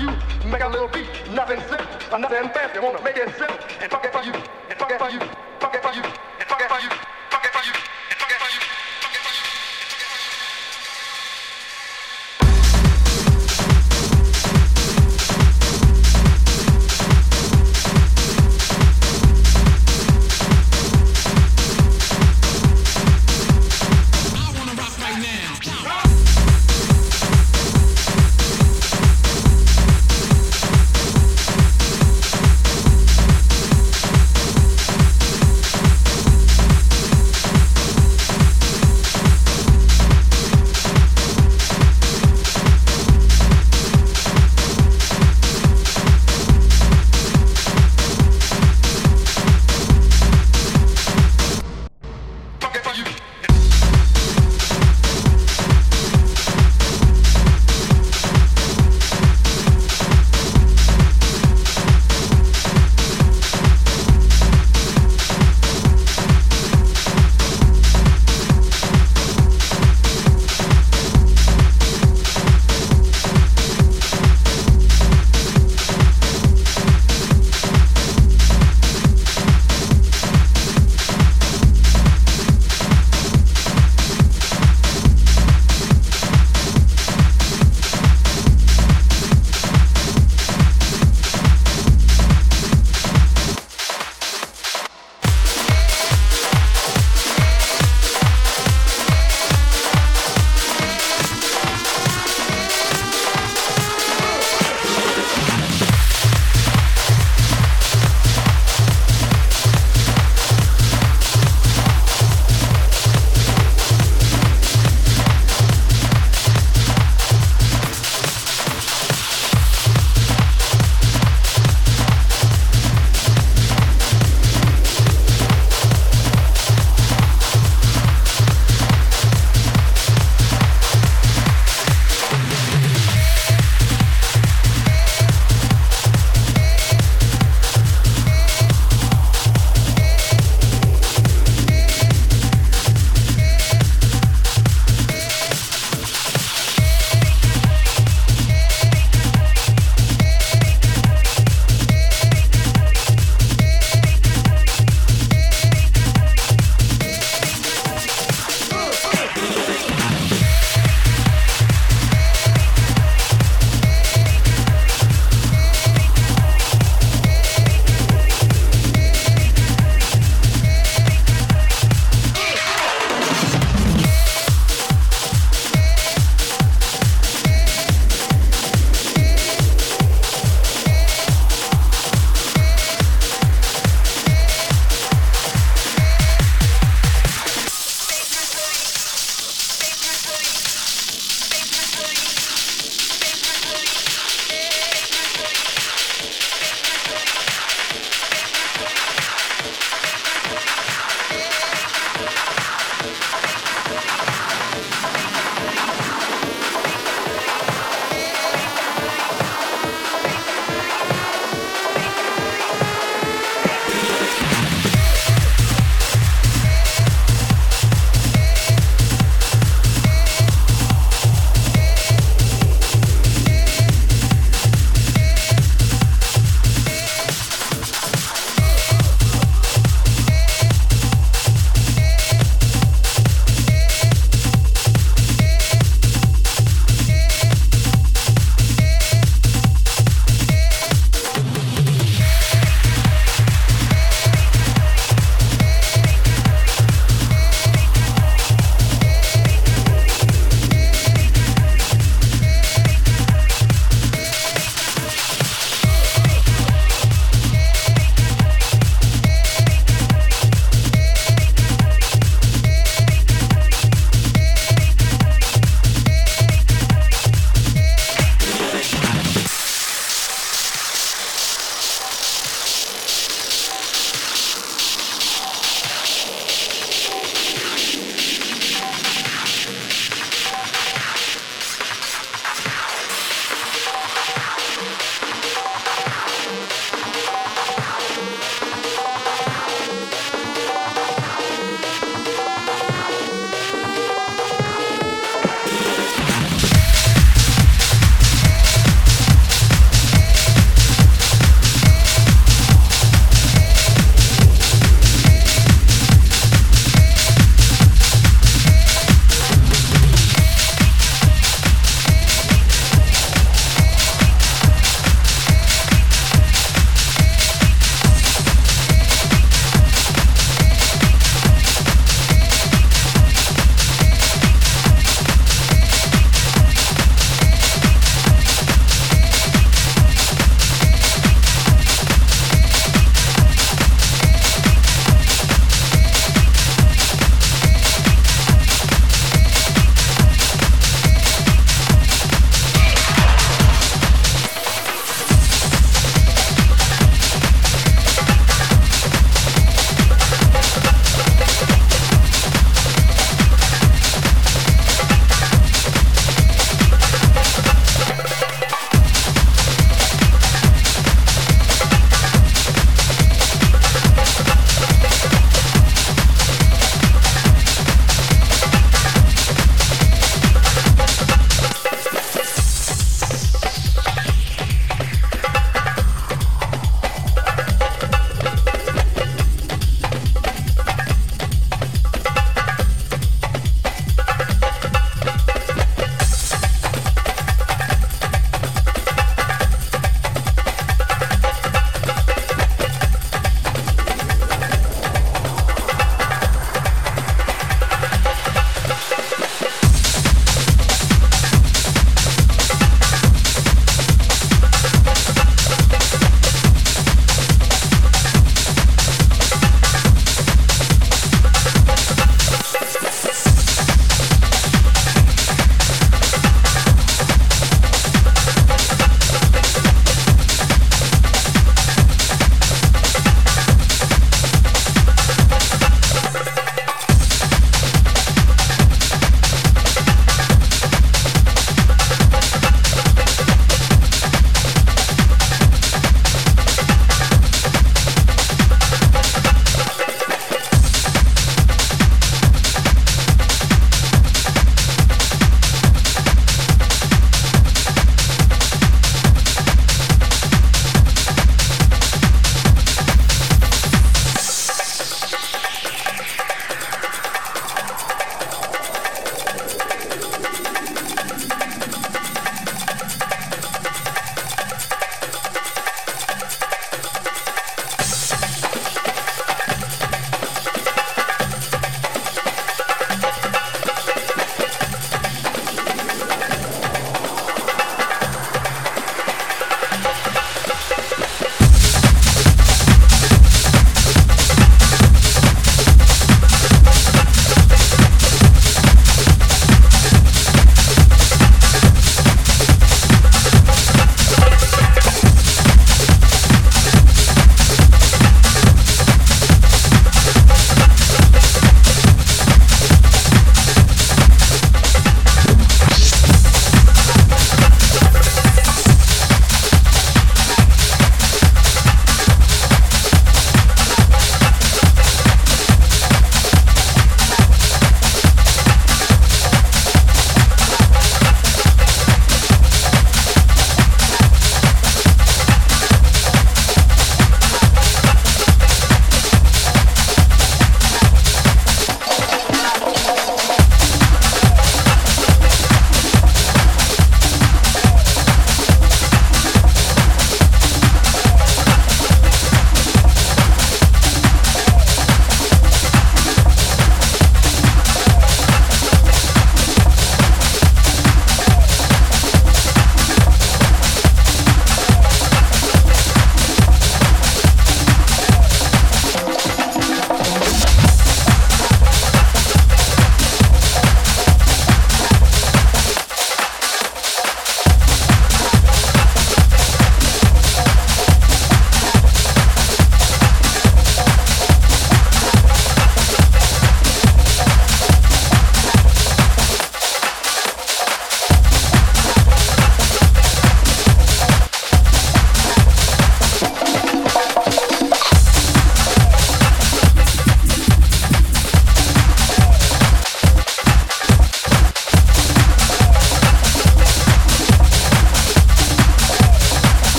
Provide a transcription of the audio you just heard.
Make a little beat, nothing simple, nothing fancy. Wanna make it simple and fuck it for you, and fuck it for you.